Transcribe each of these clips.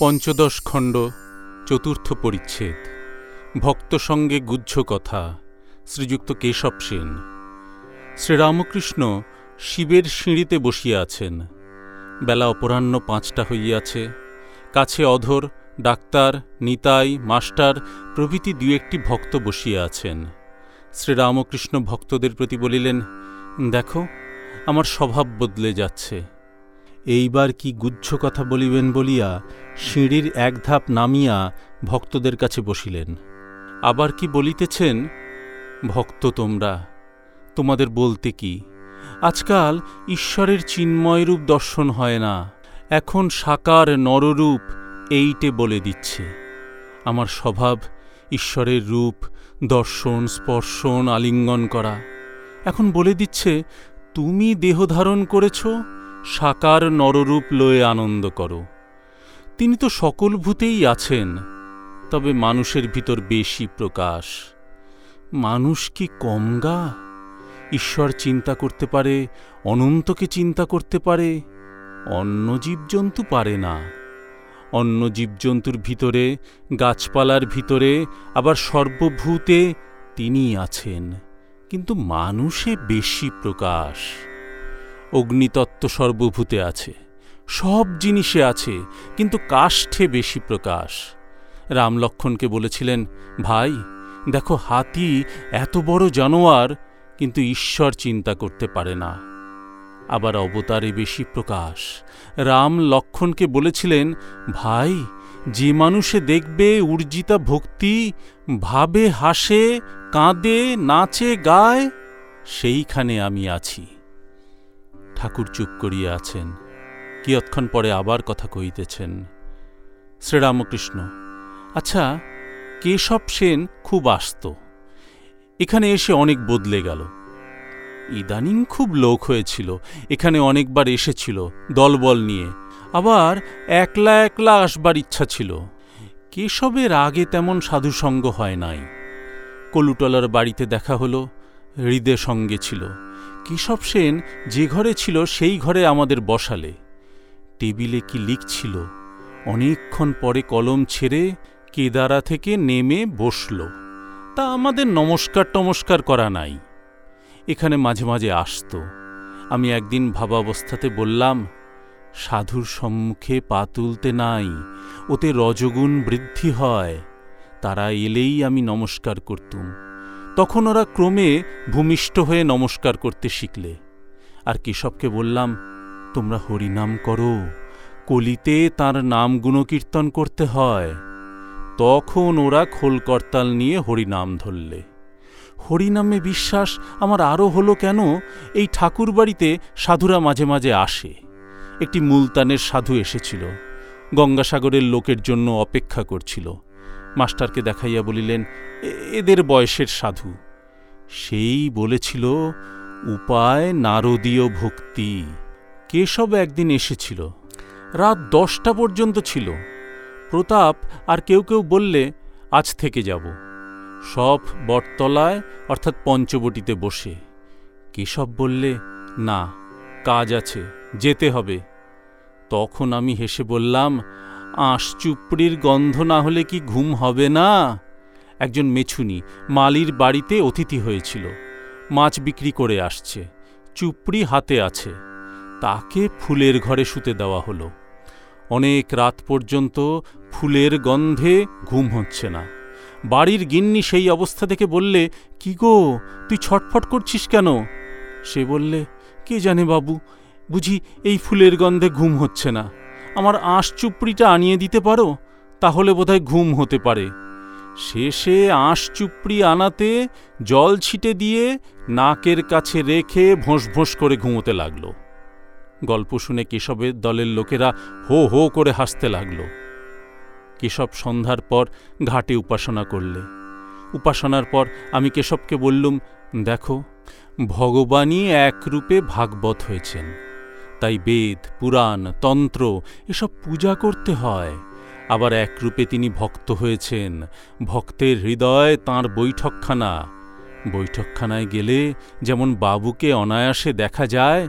পঞ্চদশ খণ্ড, চতুর্থ পরিচ্ছেদ। ভক্ত সঙ্গে গুহ্য কথা, শ্রীযুক্ত কেশব সেন। শ্রীরামকৃষ্ণ শিবের সিঁড়িতে বসিয়া আছেন। বেলা অপরাহ্ন পাঁচটা হইয়াছে। কাছে অধর ডাক্তার, নিতাই, মাস্টার প্রভৃতি দু একটি ভক্ত বসিয়া আছেন। শ্রীরামকৃষ্ণ ভক্তদের প্রতি বলিলেন, দেখো, আমার স্বভাব বদলে যাচ্ছে। এইবার কি গুচ্ছ কথা বলিবেন বলিয়া সিঁড়ির এক ধাপ নামিয়া ভক্তদের কাছে বসিলেন। আবার কি বলিতেছেন? ভক্ত তোমরা, তোমাদের বলতে কি? আজকাল ঈশ্বরের চিন্ময় রূপ দর্শন হয় না, এখন সাকার নররূপ এইটে বলে দিচ্ছে। আমার স্বভাব, ঈশ্বরের রূপ, দর্শন, স্পর্শন, আলিঙ্গন করা। এখন বলে দিচ্ছে, তুমি দেহ ধারণ করেছ? সাকার নররূপ লয়ে আনন্দ করো। তিনি তো সকল ভূতেই আছেন, তবে মানুষের ভিতর বেশি প্রকাশ। মানুষ কি কমগা ঈশ্বর চিন্তা করতে পারে, অনন্তকে চিন্তা করতে পারে, অন্য জীবজন্তু পারে না। অন্য জীবজন্তুর ভিতরে, গাছপালার ভিতরে, আবার সর্বভূতে তিনি আছেন, কিন্তু মানুষে বেশি প্রকাশ। অগ্নিতত্ত্ব সর্বভূতে আছে। সব জিনিসে আছে, কিন্তু কাষ্ঠে বেশি প্রকাশ। রাম লক্ষণকে বলেছিলেন, ভাই, দেখো হাতি এত বড় জানোয়ার, কিন্তু ঈশ্বর চিন্তা করতে পারে না। আবার অবতারে বেশি প্রকাশ। রাম লক্ষণকে বলেছিলেন, ভাই, যে মানুষে দেখবে উর্জিতা ভক্তি, ভাবে হাসে, কাঁদে, নাচে, গায়, সেইখানে আমি আছি। ঠাকুর চুপ করিয়া আছেন। কিয়ৎক্ষণ পরে আবার কথা কহিতেছেন, শ্রীরামকৃষ্ণ আচ্ছা কেশব সেন খুব আসত। এখানে এসে অনেক বদলে গেল। ইদানিং খুব লোক হয়েছিল, এখানে অনেকবার এসেছিল, দলবল নিয়ে। আবার একলা একলা আসবার ইচ্ছা ছিল। কেশবের আগে তেমন সাধুসঙ্গ হয় নাই। কলুটলার বাড়িতে দেখা হলো হৃদে সঙ্গে ছিল। কেশব সেন যে ঘরে ছিল সেই ঘরে আমাদের বসালে। টেবিলে কি লিখছিল? অনেকক্ষণ পরে কলম ছেড়ে কেদারা থেকে নেমে বসল। তা আমাদের নমস্কার টমস্কার করা নাই। এখানে মাঝে মাঝে আসত। আমি একদিন ভাবাবস্থাতে বললাম, সাধুর সম্মুখে পা তুলতে নাই, ওতে রজগুণ বৃদ্ধি হয়। তারা এলেই আমি নমস্কার করতুম। তখন ওরা ক্রমে ভূমিষ্ঠ হয়ে নমস্কার করতে শিখলে। আর কেশবকে বললাম, তোমরা হরিনাম করো, কলিতে তার নাম গুণকীর্তন করতে হয়। তখন ওরা খোলকর্তাল নিয়ে হরিনাম ধরলে। হরিনামে বিশ্বাস আমার আরও হলো কেন? এই ঠাকুর বাড়িতে সাধুরা মাঝে মাঝে আসে। একটি মুলতানের সাধু এসেছিল, গঙ্গাসাগরের লোকের জন্য অপেক্ষা করছিল। মাস্টারকে দেখাইয়া বলিলেন এদের বয়সের সাধু। সেই বলেছিল, উপায় নারদীয় ভক্তি। কেশব একদিন এসেছিল। রাত দশটা পর্যন্ত ছিল। প্রতাপ আর কেউ কেউ বললে, আজ থেকে যাব। সব বটতলায়, অর্থাৎ পঞ্চবটিতে বসে। কেশব বললে, না, কাজ আছে, যেতে হবে। তখন আমি হেসে বললাম আঁশচুপড়ির গন্ধ না হলে কি ঘুম হবে না? একজন মেছুনি মালির বাড়িতে অতিথি হয়েছিল। মাছ বিক্রি করে আসছে। চুপড়ি হাতে আছে। তাকে ফুলের ঘরে শুতে দেওয়া হলো। অনেক রাত পর্যন্ত ফুলের গন্ধে ঘুম হচ্ছে না। বাড়ির গিন্নি সেই অবস্থা দেখে বললে, কি গো, তুই ছটফট করছিস কেন? সে বললে, কে জানে বাবু, বুঝি এই ফুলের গন্ধে ঘুম হচ্ছে না। আমার আঁশ চুপড়িটা আনিয়ে দিতে পারো? তাহলে বোধহয় ঘুম হতে পারে। শেষে আঁশ চুপড়ি আনাতে জল ছিটে দিয়ে নাকের কাছে রেখে ভোঁস ভোঁস করে ঘুমোতে লাগল। গল্প শুনে কেশবের দলের লোকেরা হো হো করে হাসতে লাগল। কেশব সন্ধ্যার পর ঘাটে উপাসনা করলে। উপাসনার পর আমি কেশবকে বললুম, দেখো, ভগবানই একরূপে ভাগবত হয়েছেন। তাই বেদ, পুরাণ, তন্ত্র এসব পূজা করতে হয়। আবার একরূপে তিনি ভক্ত হয়েছেন। ভক্তের হৃদয় তাঁর বৈঠকখানা। বৈঠকখানায় গেলে যেমন বাবুকে অনায়াসে দেখা যায়,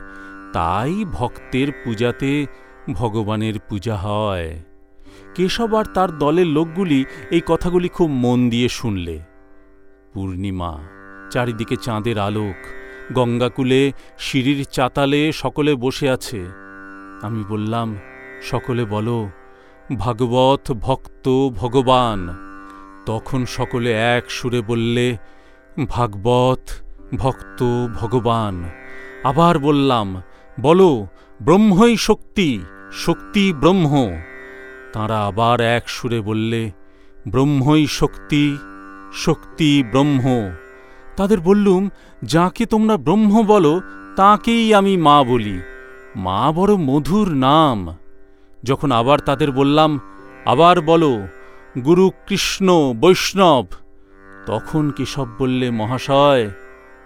তাই ভক্তের পূজাতে ভগবানের পূজা হয়। কেশব আর তার দলের লোকগুলি এই কথাগুলি খুব মন দিয়ে শুনলে। পূর্ণিমা, চারিদিকে চাঁদের আলোক গঙ্গাকুলে, সিঁড়ির চাতালে সকলে বসে আছে। আমি বললাম, সকলে বলো, ভাগবত ভক্ত ভগবান। তখন সকলে এক সুরে বললে, ভাগবত ভক্ত ভগবান। আবার বললাম, বলো, ব্রহ্মই শক্তি শক্তি ব্রহ্ম। তাঁরা আবার এক সুরে বললে, ব্রহ্মই শক্তি শক্তি ব্রহ্ম। তাদের বললুম, যাকে তোমরা ব্রহ্ম বলো, তাকেই আমি মা বলি। মা বড় মধুর নাম। যখন আবার তাদের বললাম, আবার বলো, গুরু কৃষ্ণ বৈষ্ণব। তখন কেশব বললে, মহাশয়,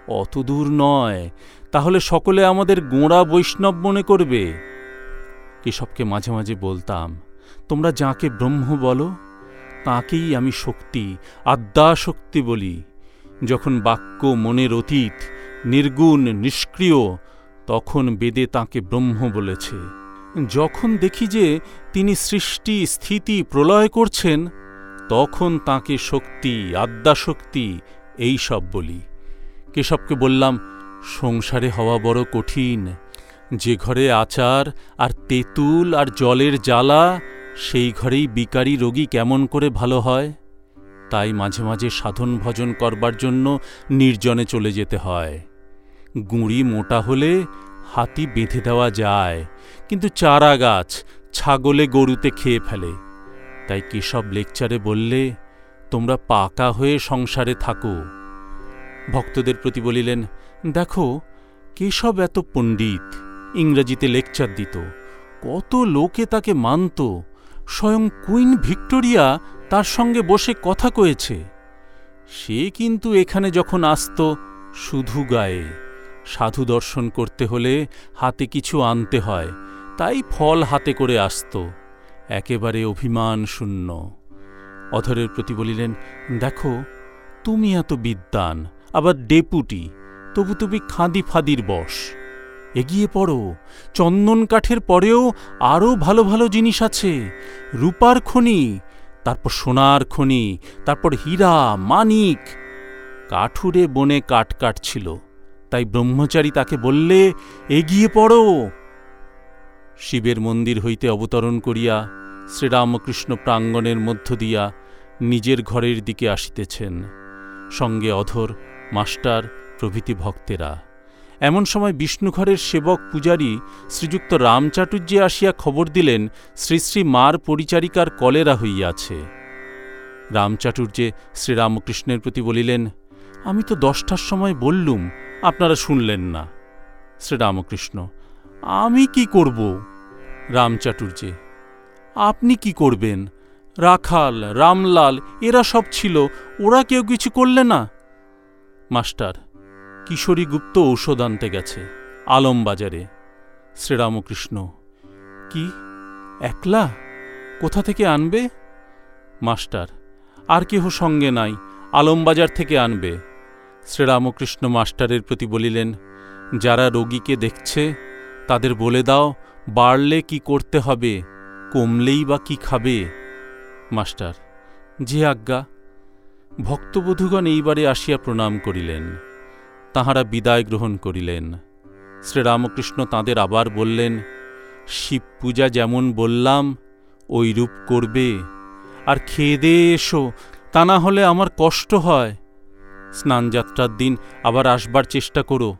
অত দূর নয়, তাহলে সকলে আমাদের গোঁড়া বৈষ্ণব মনে করবে। কেশবকে মাঝে মাঝে বলতাম, তোমরা যাকে ব্রহ্ম বলো, তাকেই আমি শক্তি, আদ্যাশক্তি বলি। যখন বাক্য মনের অতীত নির্গুণ, নিষ্ক্রিয়, তখন বেদে তাকে ব্রহ্ম বলেছে। যখন দেখি যে তিনি সৃষ্টি, স্থিতি প্রলয় করছেন, তখন তাকে শক্তি, আদ্যাশক্তি এই সব বলি। কেশবকে বললাম, সংসারে হওয়া বড় কঠিন। যে ঘরে আচার আর তেঁতুল আর জলের জ্বালা, সেই ঘরেই বিকারী রোগী কেমন করে ভালো হয়? তাই মাঝে মাঝে সাধন ভজন করবার জন্য নির্জনে চলে যেতে হয়। গুঁড়ি মোটা হলে হাতি বেঁধে দেওয়া যায়, কিন্তু চারা গাছ ছাগলে গরুতে খেয়ে ফেলে। তাই কেশব লেকচারে বললে, তোমরা পাকা হয়ে সংসারে থাকো। ভক্তদের প্রতি বলিলেন, দেখো, কেশব এত পণ্ডিত, ইংরেজিতে লেকচার দিত। কত লোকে তাকে মানত। স্বয়ং কুইন ভিক্টোরিয়া তার সঙ্গে বসে কথা কয়েছে। সে কিন্তু এখানে যখন আসত, শুধু গায়ে। সাধু দর্শন করতে হলে হাতে কিছু আনতে হয়, তাই ফল হাতে করে আসত। একেবারে অভিমান শূন্য। অধরের প্রতি বলিলেন, দেখো, তুমি এত বিদ্বান, আবার ডেপুটি, তবু তুমি খাঁদি ফাদির বস এগিয়ে পড়ো, চন্দন কাঠের পরেও আরও ভালো ভালো জিনিস আছে, রূপার খনি তারপর সোনার খনি, তারপর হীরা, মানিক। কাঠুরে বনে কাঠ কাটছিল, তাই ব্রহ্মচারী তাকে বললে, এগিয়ে পড়ো। শিবের মন্দির হইতে অবতরণ করিয়া শ্রীরামকৃষ্ণ প্রাঙ্গণের মধ্য দিয়া নিজের ঘরের দিকে আসিতেছেন। সঙ্গে অধর মাস্টার প্রভৃতি ভক্তেরা। এমন সময় বিষ্ণুঘরের সেবক পূজারী শ্রীযুক্ত রামচাটুর্যে আসিয়া খবর দিলেন, শ্রী শ্রী মার পরিচারিকার কলেরা হইয়াছে। রামচাটুর্যে শ্রীরামকৃষ্ণের প্রতি বলিলেন, আমি তো দশটার সময় বললুম, আপনারা শুনলেন না। শ্রীরামকৃষ্ণ, আমি কি করব? রামচাটুর্যে, আপনি কি করবেন? রাখাল, রামলাল, এরা সব ছিল, ওরা কেউ কিছু করলে না? মাস্টার কিশোরী গুপ্ত ঔষধ আনতে গেছে, আলমবাজারে। শ্রীরামকৃষ্ণ, কি? একলা? কোথা থেকে আনবে? মাস্টার, আর কেহ সঙ্গে নাই, আলমবাজার থেকে আনবে। শ্রীরামকৃষ্ণ মাস্টারের প্রতি বলিলেন, যারা রোগীকে দেখছে, তাদের বলে দাও, বাড়লে কি করতে হবে, কমলেই বা কি খাবে? মাস্টার, যে আজ্ঞা। ভক্তবধূগণ এইবারে আসিয়া প্রণাম করিলেন। তাহারা বিদায় গ্রহণ করিলেন। শ্রীরামকৃষ্ণ তাদের আবার বললেন শিব পূজা যেমন বললাম ওই রূপ করবে। আর খেয়ে এসো, তা না হলে আমার কষ্ট হয়। স্নানযাত্রার দিন আবার আসবার চেষ্টা করো।